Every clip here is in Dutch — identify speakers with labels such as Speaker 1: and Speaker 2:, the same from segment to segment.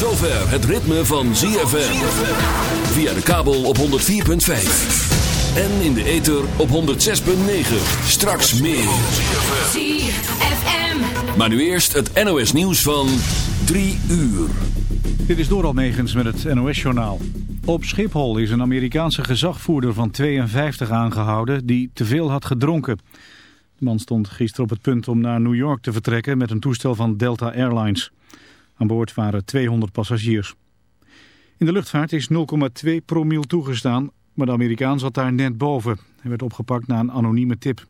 Speaker 1: zover het ritme van ZFM. Via de kabel op 104.5. En in de ether op 106.9. Straks meer.
Speaker 2: ZFM.
Speaker 1: Maar nu eerst het NOS nieuws van 3 uur.
Speaker 3: Dit is door Almegens met het NOS-journaal. Op Schiphol is een Amerikaanse gezagvoerder van 52 aangehouden die te veel had gedronken. De man stond gisteren op het punt om naar New York te vertrekken met een toestel van Delta Airlines. Aan boord waren 200 passagiers. In de luchtvaart is 0,2 promiel toegestaan, maar de Amerikaan zat daar net boven. Hij werd opgepakt na een anonieme tip.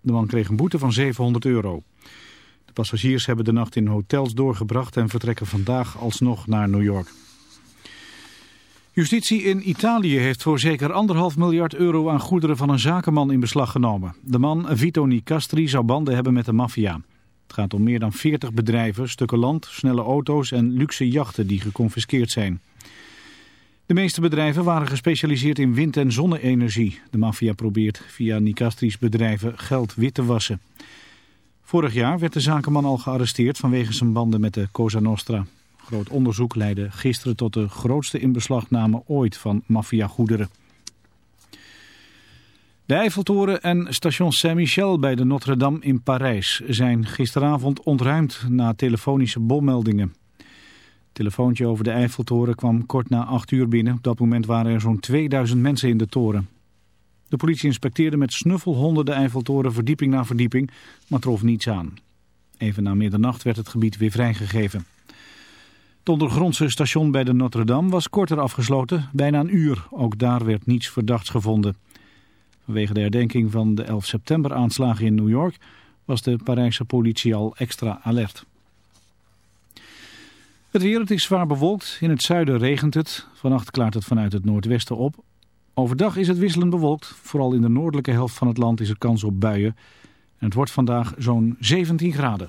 Speaker 3: De man kreeg een boete van 700 euro. De passagiers hebben de nacht in hotels doorgebracht en vertrekken vandaag alsnog naar New York. Justitie in Italië heeft voor zeker anderhalf miljard euro aan goederen van een zakenman in beslag genomen. De man Vito Nicastri zou banden hebben met de maffia. Het gaat om meer dan 40 bedrijven, stukken land, snelle auto's en luxe jachten die geconfiskeerd zijn. De meeste bedrijven waren gespecialiseerd in wind- en zonne-energie. De maffia probeert via Nicastri's bedrijven geld wit te wassen. Vorig jaar werd de zakenman al gearresteerd vanwege zijn banden met de Cosa Nostra. Groot onderzoek leidde gisteren tot de grootste inbeslagname ooit van maffiagoederen. De Eiffeltoren en station Saint-Michel bij de Notre-Dame in Parijs zijn gisteravond ontruimd na telefonische bommeldingen. Het telefoontje over de Eiffeltoren kwam kort na 8 uur binnen. Op dat moment waren er zo'n 2000 mensen in de toren. De politie inspecteerde met snuffelhonden de Eiffeltoren verdieping na verdieping, maar trof niets aan. Even na middernacht werd het gebied weer vrijgegeven. Het ondergrondse station bij de Notre-Dame was korter afgesloten, bijna een uur. Ook daar werd niets verdachts gevonden. Vanwege de herdenking van de 11 september aanslagen in New York was de Parijse politie al extra alert. Het weer, het is zwaar bewolkt. In het zuiden regent het. Vannacht klaart het vanuit het noordwesten op. Overdag is het wisselend bewolkt. Vooral in de noordelijke helft van het land is er kans op buien. En het wordt vandaag zo'n 17 graden.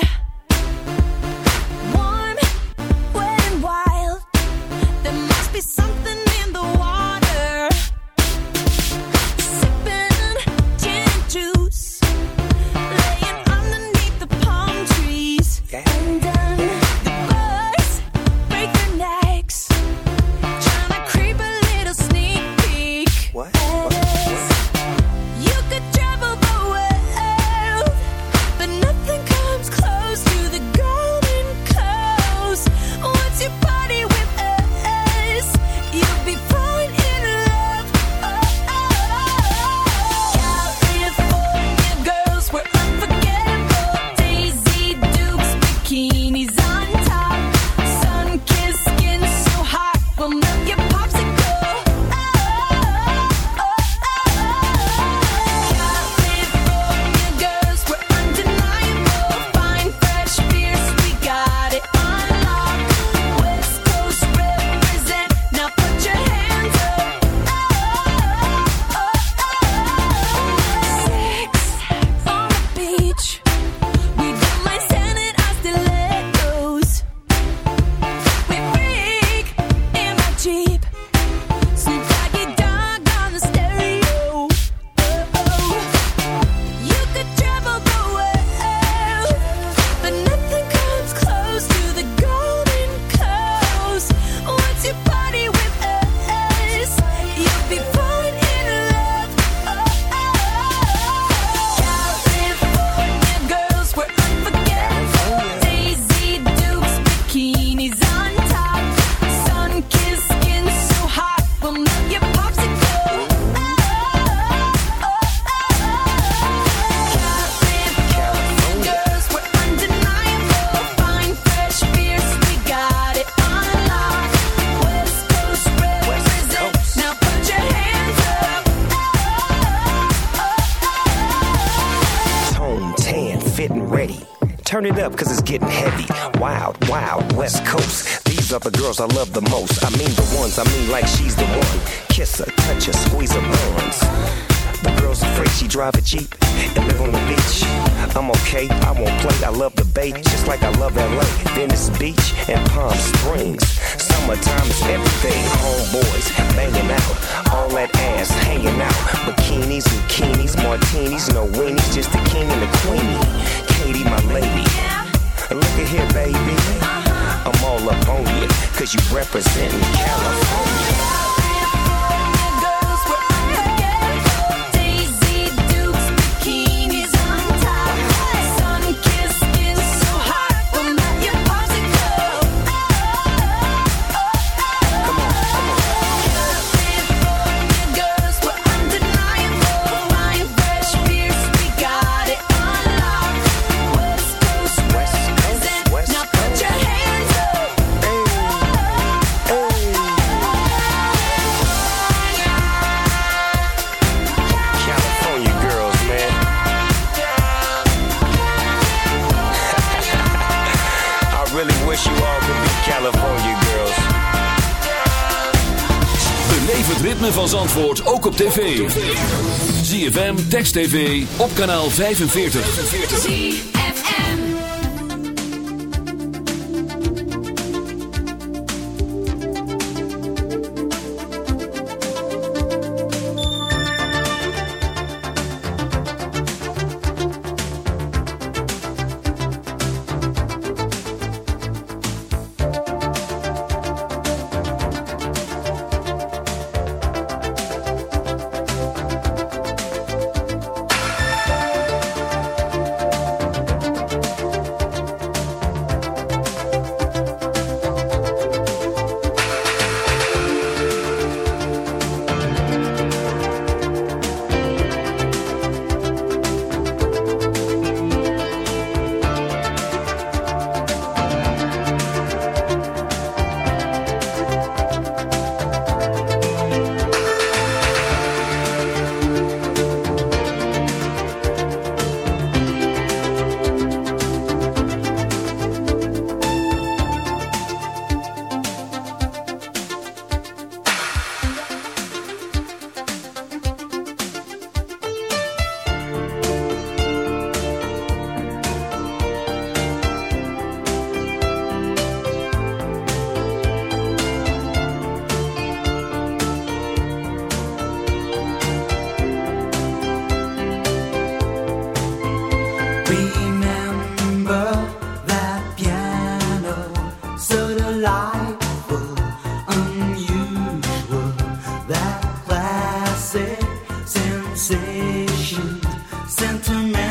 Speaker 4: you all could California girls.
Speaker 5: Beleef het ritme van Zandvoort ook op tv. ZFM, Text TV, op kanaal 45.
Speaker 6: sensation,
Speaker 7: sentiment.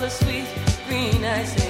Speaker 1: the sweet green
Speaker 4: eyes.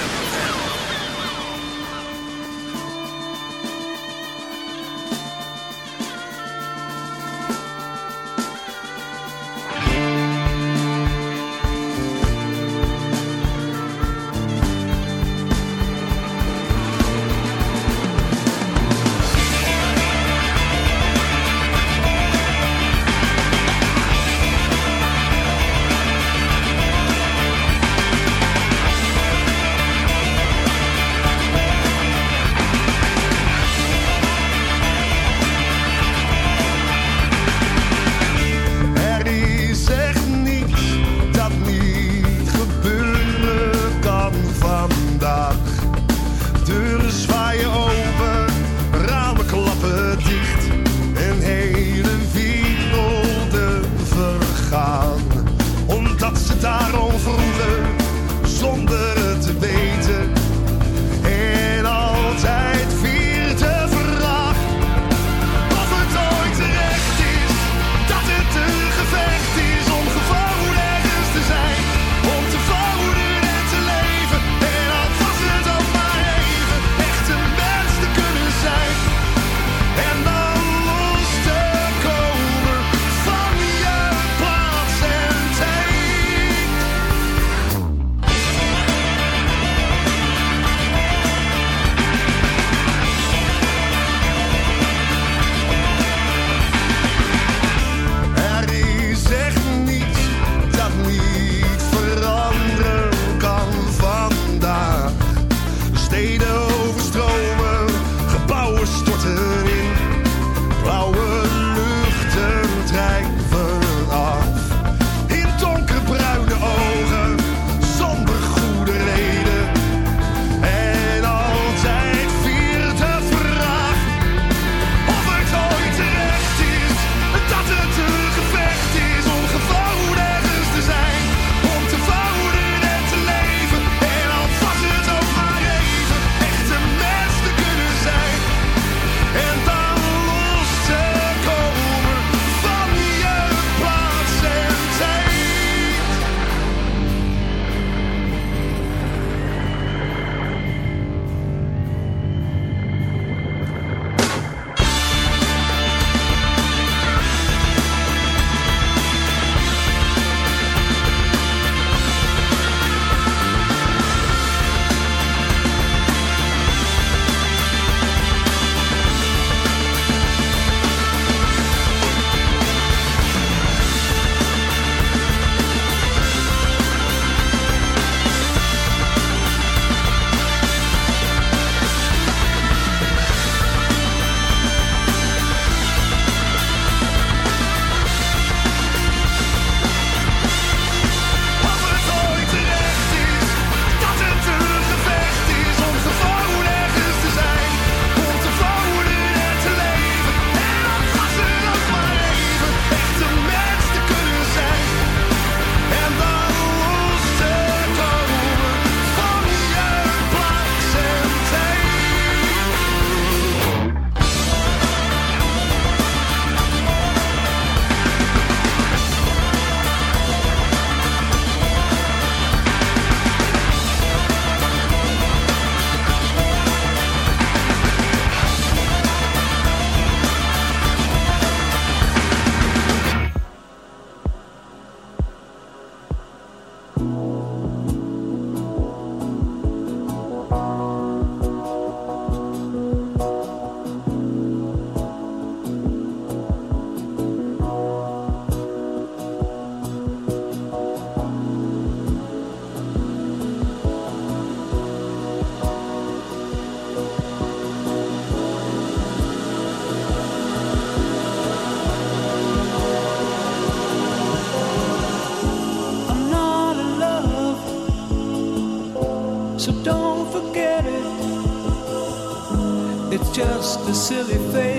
Speaker 7: the silly face.